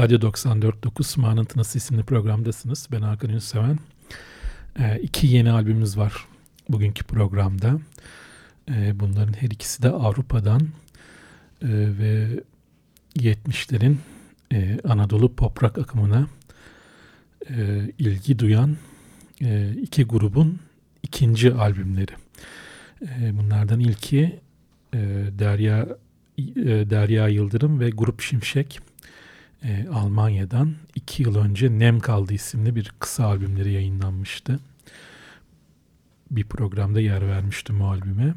Radyo 94.9 Manıntınız isimli programdasınız. Ben Hakan Ünseven. Ee, iki yeni albümümüz var bugünkü programda. Ee, bunların her ikisi de Avrupa'dan ee, ve 70'lerin e, Anadolu pop rock akımına e, ilgi duyan e, iki grubun ikinci albümleri. E, bunlardan ilki e, Derya e, Derya Yıldırım ve Grup Şimşek e, Almanya'dan iki yıl önce Nem Kaldı isimli bir kısa albümleri yayınlanmıştı. Bir programda yer vermiştim o albüme.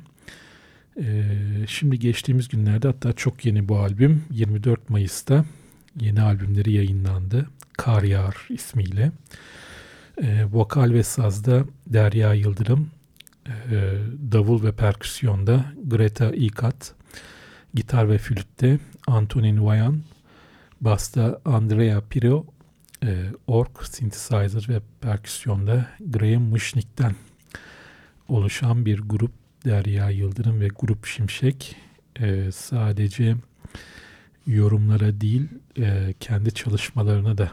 E, şimdi geçtiğimiz günlerde hatta çok yeni bu albüm 24 Mayıs'ta yeni albümleri yayınlandı. Kar Yağar ismiyle. E, vokal ve sazda Derya Yıldırım, e, davul ve perküsyonda Greta Ikat, gitar ve flütte Antonin Vayan, basta Andrea Piro, e, org, synthesizer ve perküsyonda Graham Mushnick'ten oluşan bir grup Derya Yıldırım ve Grup Şimşek e, sadece yorumlara değil e, kendi çalışmalarına da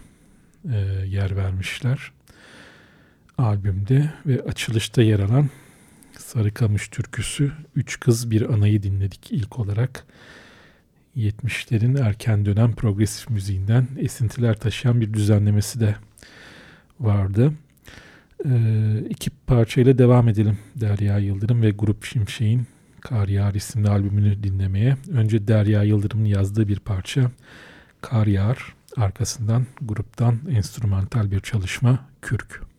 e, yer vermişler. Albümde ve açılışta yer alan Sarıkamış türküsü Üç Kız Bir Anayı dinledik ilk olarak. 70'lerin erken dönem progresif müziğinden esintiler taşıyan bir düzenlemesi de vardı. Ee, iki parçayla devam edelim. Derya Yıldırım ve Grup Şimşek'in Kar Yağar isimli albümünü dinlemeye. Önce Derya Yıldırım'ın yazdığı bir parça Kar Yağar. Arkasından gruptan enstrümantal bir çalışma Kürk.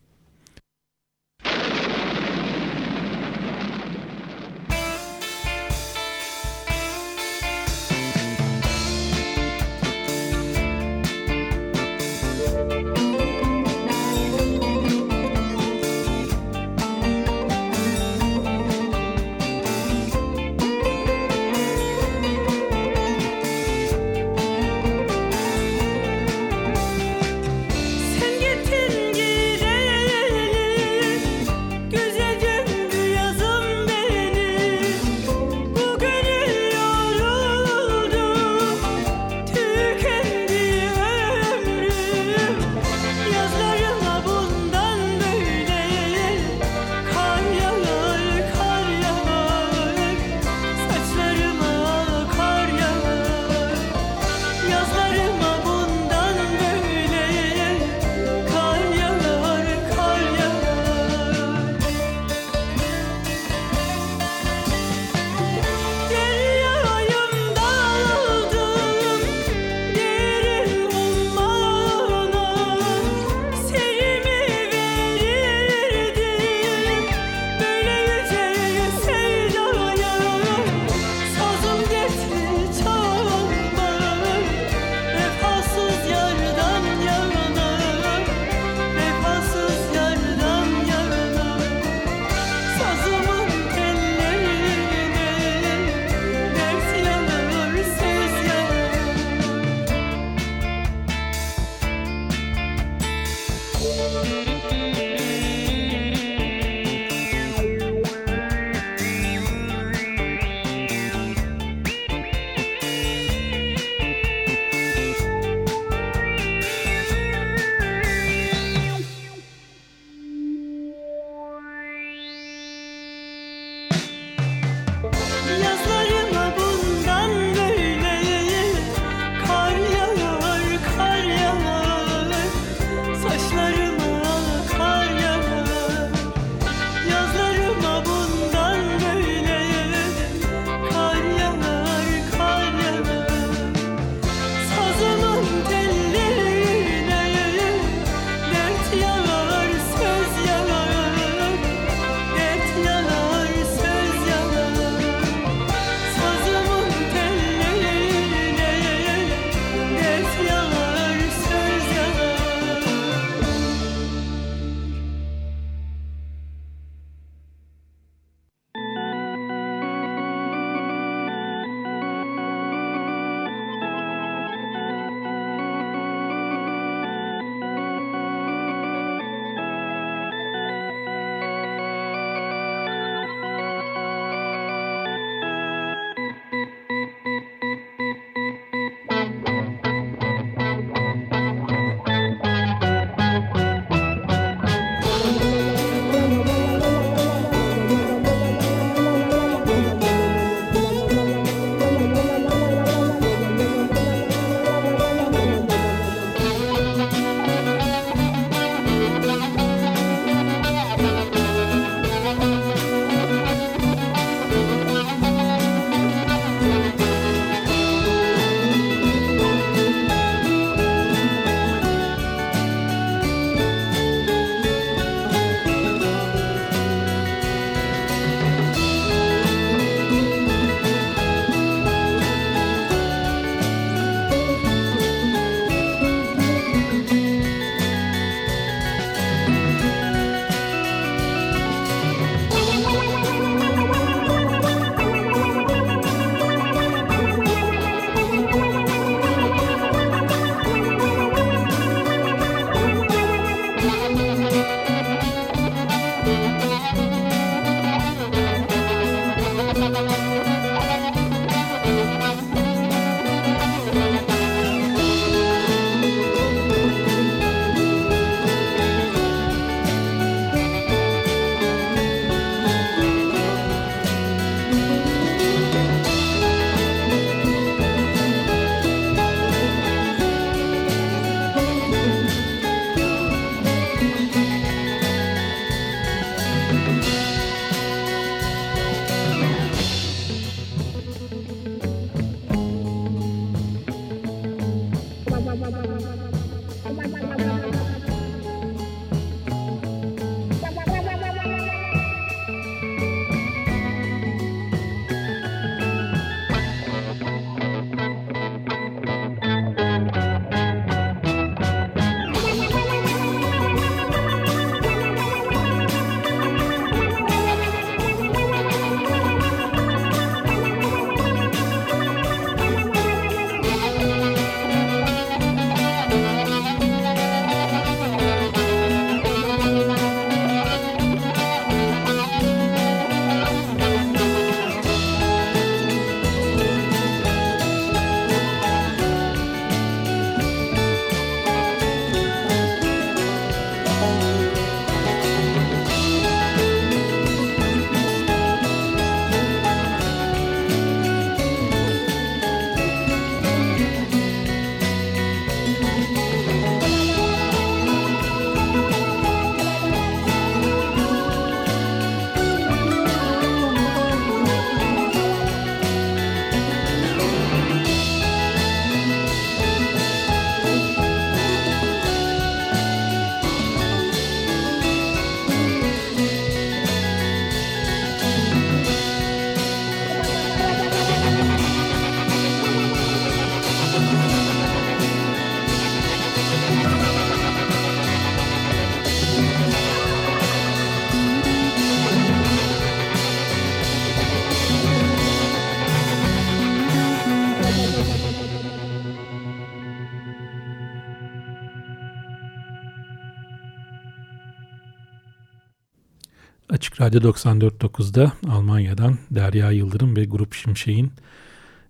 Radyo 94.9'da Almanya'dan Derya Yıldırım ve Grup Şimşek'in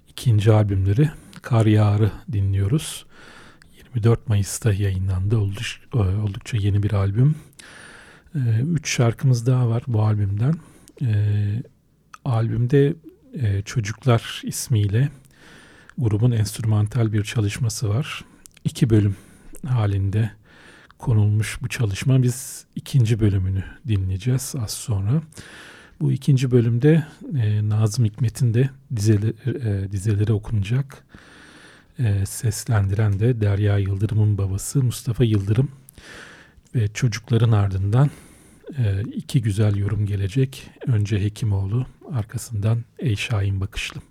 ikinci albümleri Kar Yağar'ı dinliyoruz. 24 Mayıs'ta yayınlandı. E, oldukça yeni bir albüm. E, üç şarkımız daha var bu albümden. E, albümde Çocuklar ismiyle grubun enstrümantal bir çalışması var. İki bölüm halinde konulmuş bu çalışma. Biz ikinci bölümünü dinleyeceğiz az sonra. Bu ikinci bölümde e, Nazım Hikmet'in de dizeleri, e, dizeleri okunacak. E, seslendiren de Derya Yıldırım'ın babası Mustafa Yıldırım. Ve çocukların ardından e, iki güzel yorum gelecek. Önce Hekimoğlu, arkasından Ey Şahin Bakışlı.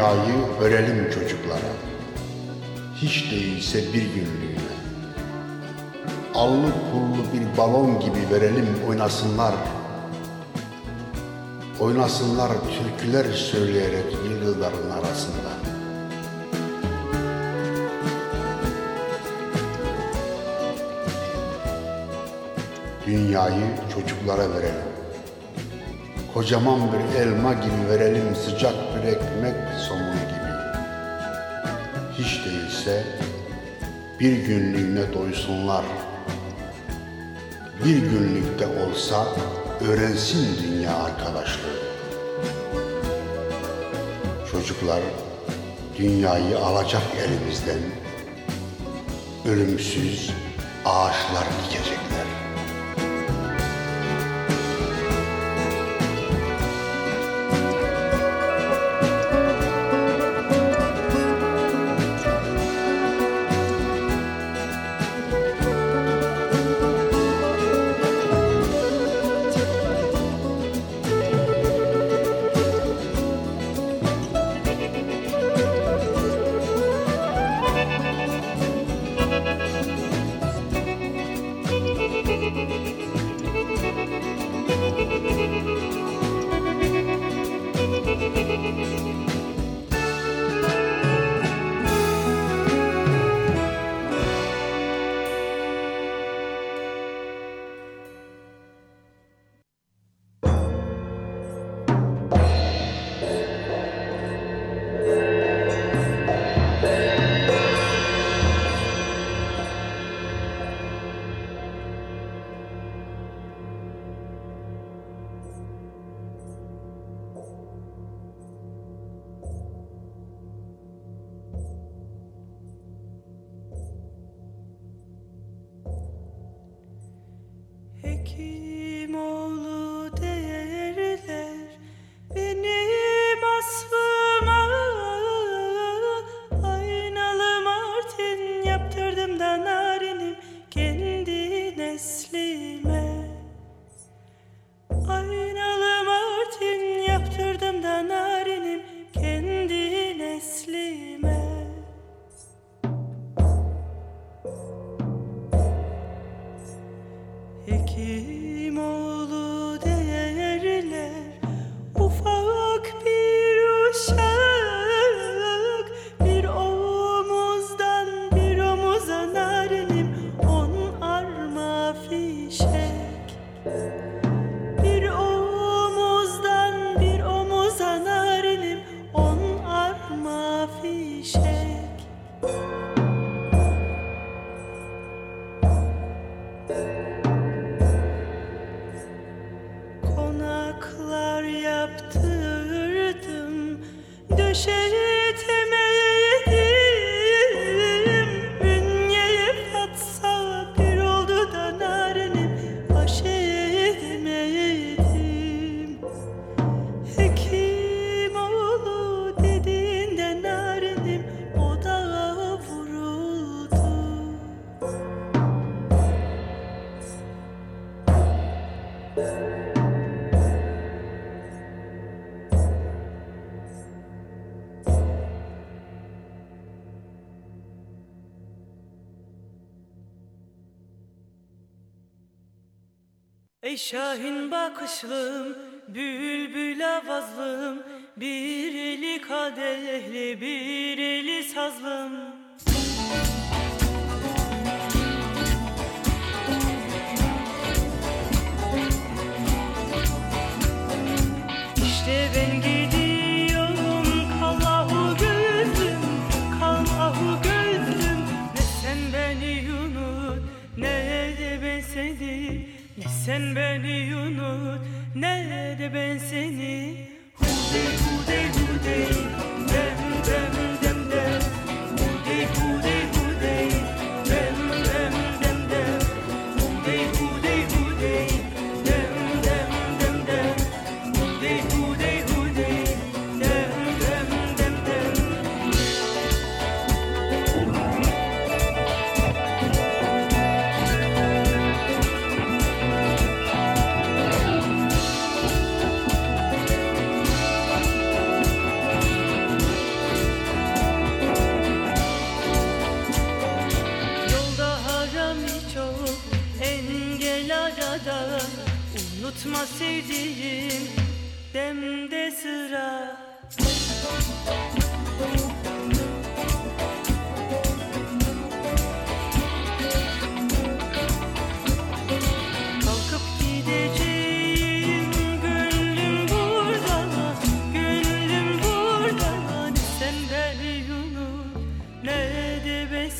Dünyayı örelim çocuklara. Hiç değilse bir günlüğüne. Allı pullu bir balon gibi verelim oynasınlar. Oynasınlar türküler söyleyerek yıldızların arasında. Dünyayı çocuklara verelim. Kocaman bir elma gibi verelim sıcak bir ekmek Değilse bir günlüğüne doysunlar. Bir günlükte olsa öğrensin dünya arkadaşlığı. Çocuklar dünyayı alacak elimizden. Ölümsüz ağaçlar dikecekler. Bakışlım, bülbül avazlım Bir eli kadehli, bir eli sazlım. İşte ben gidiyorum kallahu gözüm Kallahu gözüm Ne sen beni unut ne de ben seni. Ne sen beni unut de ben seni. Hude hude hude. Sevdiğim demde sıra. Kalkıp gideceğim gönlüm burada Gönlüm burada. Ne sen beni unut ne de ben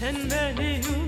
sen beni unut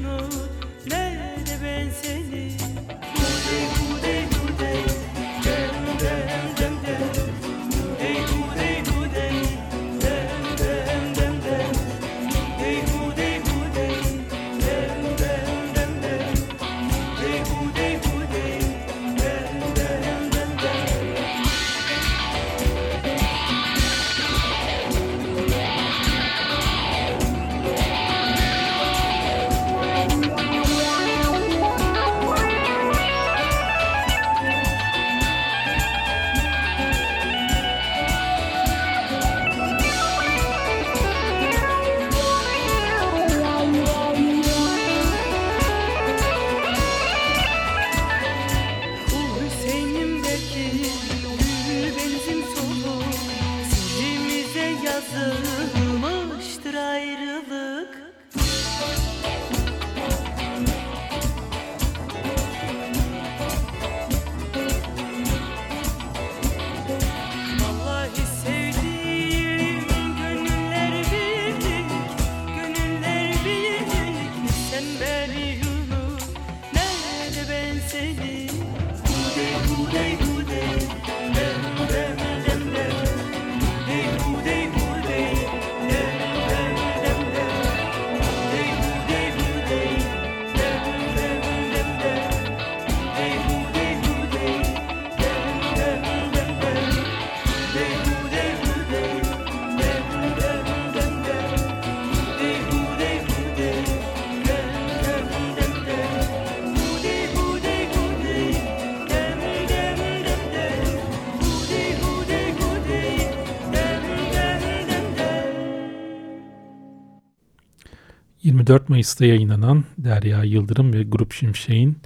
24 Mayıs'ta yayınlanan Derya Yıldırım ve Grup Şimşek'in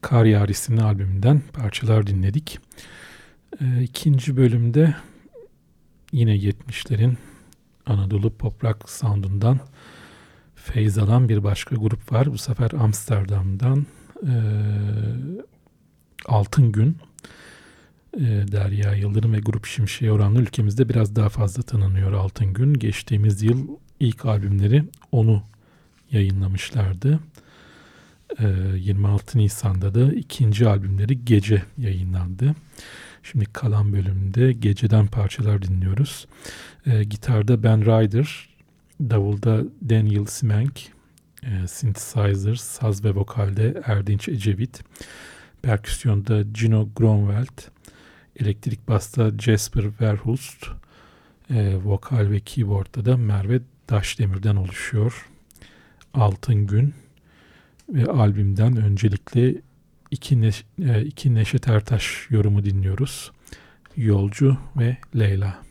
Kar Yağar isimli albümünden parçalar dinledik. Ee, ikinci bölümde yine 70'lerin Anadolu pop rock soundundan feyz alan bir başka grup var. Bu sefer Amsterdam'dan ee, Altın Gün. Ee, Derya Yıldırım ve Grup Şimşek'e oranla ülkemizde biraz daha fazla tanınıyor Altın Gün. Geçtiğimiz yıl ilk albümleri onu yayınlamışlardı. Ee, 26 Nisan'da da ikinci albümleri Gece yayınlandı. Şimdi kalan bölümde geceden parçalar dinliyoruz. E, gitarda Ben Ryder, davulda Daniel Simenk, e, synthesizer, saz ve vokalde Erdinç Ecevit, perküsyonda Gino Gronwald, elektrik basta Jasper Verhulst, e, vokal ve keyboardda da Merve Daşdemir'den oluşuyor. Altın Gün ve albümden öncelikle iki, Neş e, iki Neşet Ertaş yorumu dinliyoruz. Yolcu ve Leyla.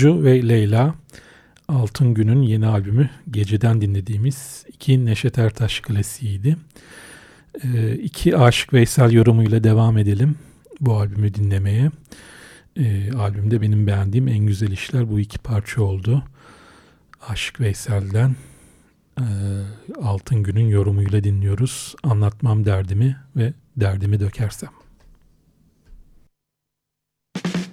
Yolcu ve Leyla Altın Gün'ün yeni albümü Geceden dinlediğimiz iki Neşet Ertaş klasiğiydi. Ee, iki Aşık Veysel yorumuyla devam edelim bu albümü dinlemeye. Ee, albümde benim beğendiğim en güzel işler bu iki parça oldu. Aşık Veysel'den e, Altın Gün'ün yorumuyla dinliyoruz. Anlatmam derdimi ve derdimi dökersem. Anlatmam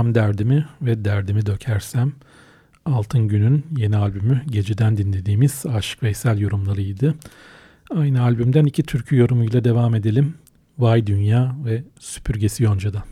Anlatmam derdimi ve derdimi dökersem Altın Gün'ün yeni albümü Geceden dinlediğimiz Aşık Veysel yorumlarıydı. Aynı albümden iki türkü yorumuyla devam edelim. Vay Dünya ve Süpürgesi Yonca'dan.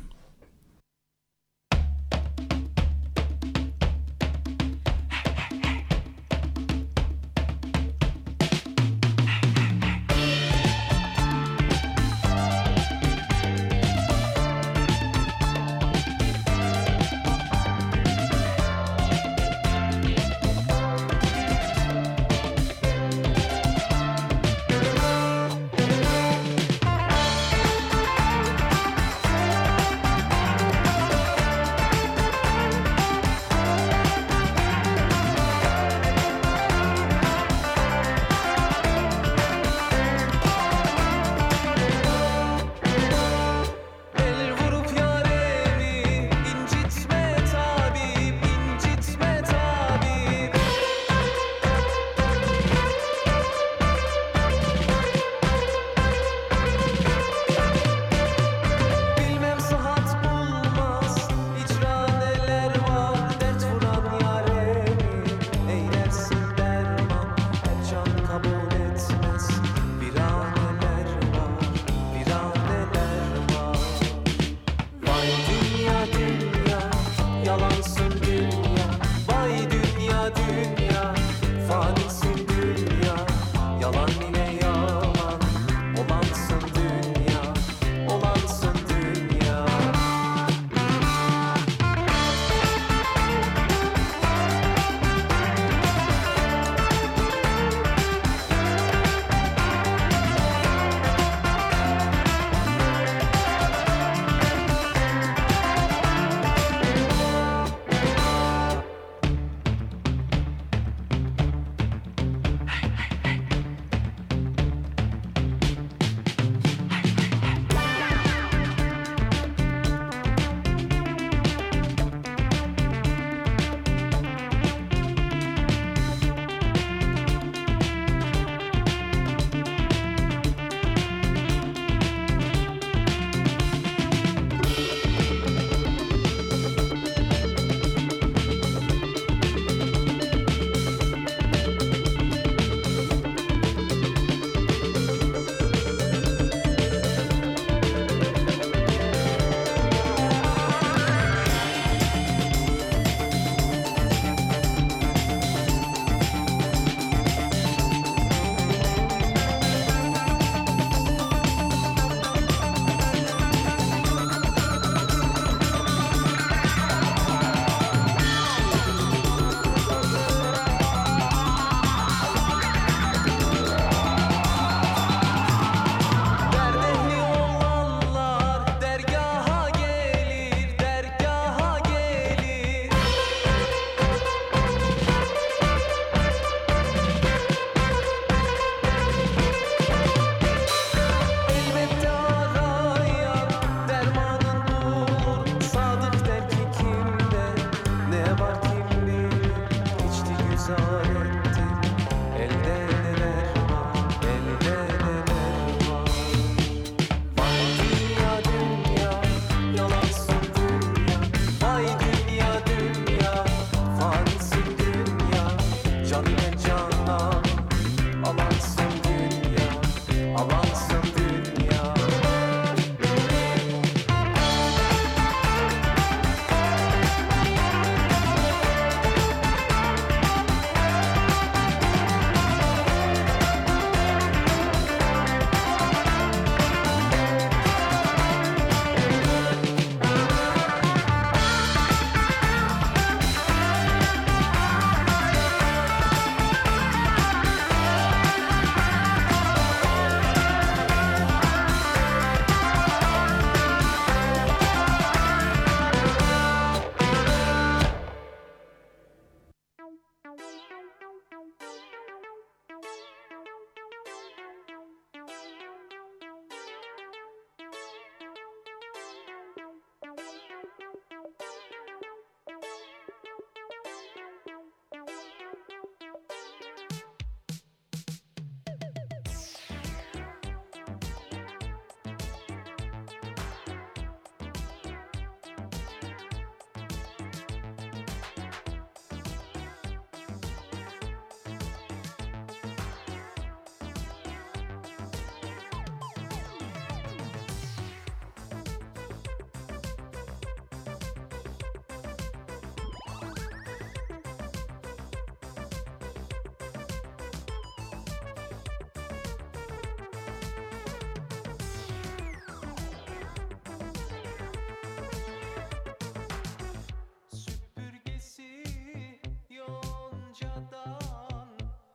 Yoncadan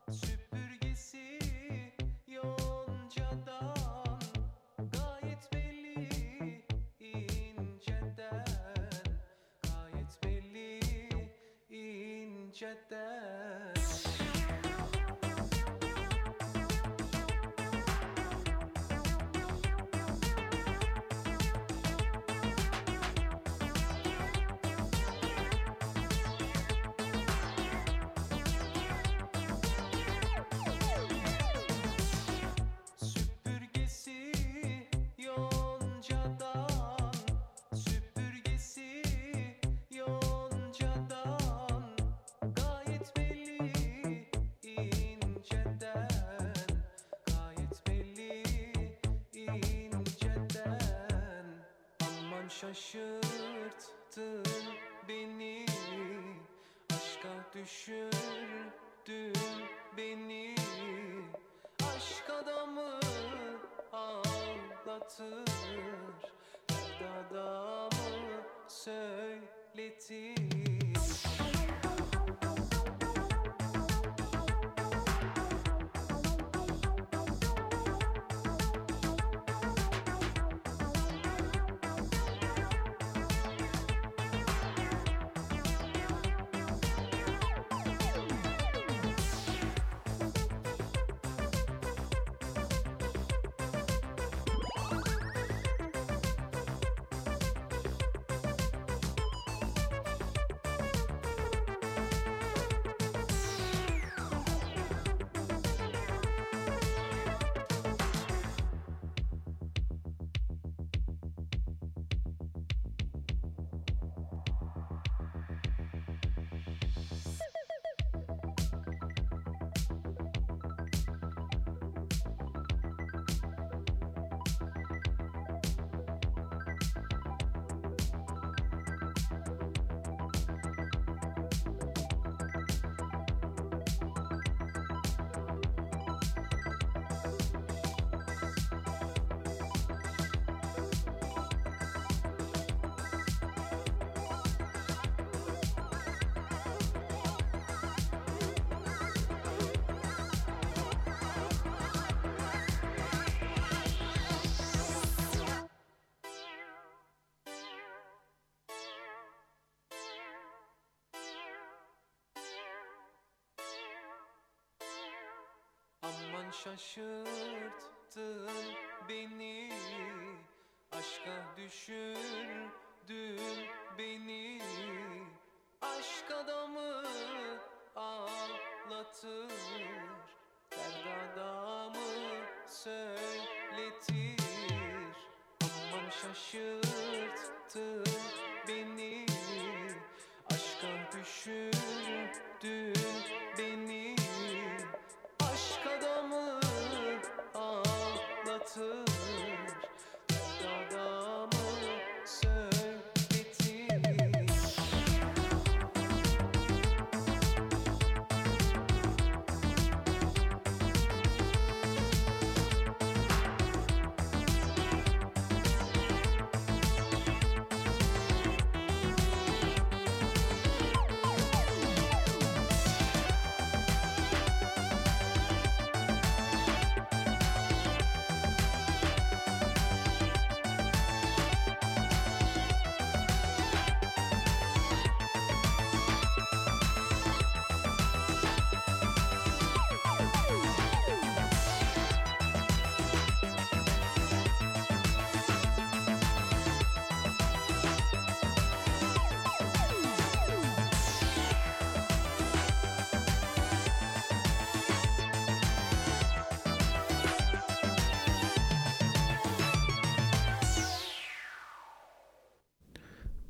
süpürgesi Yoncadan gayet belli inceden Gayet belli inceden. Aman şaşırttın beni. Aşka düşürdün beni. Aşk adamı ağlatır Dert adamı söyletir Aman şaşırttın beni Aşka düşürdün beni. Aşk adamı ağlatır Dert adamı söyletir. Aman şaşırttın beni Aşka düşürdün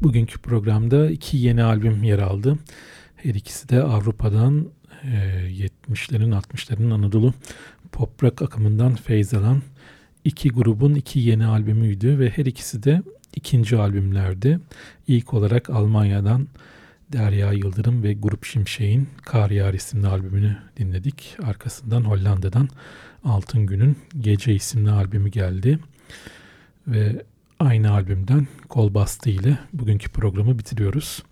Bugünkü programda iki yeni albüm yer aldı. Her ikisi de Avrupa'dan e, 70'lerin 60'ların Anadolu pop rock akımından feyz alan iki grubun iki yeni albümüydü ve her ikisi de ikinci albümlerdi. İlk olarak Almanya'dan Derya Yıldırım ve Grup Şimşek'in Kar Yağar isimli albümünü dinledik. Arkasından Hollanda'dan Altın Gün'ün Gece isimli albümü geldi. Ve aynı albümden Kol Bastı ile bugünkü programı bitiriyoruz.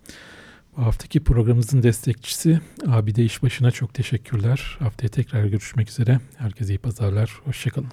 Bu haftaki programımızın destekçisi Abide İşbaşı'na çok teşekkürler. Haftaya tekrar görüşmek üzere. Herkese iyi pazarlar. Hoşçakalın.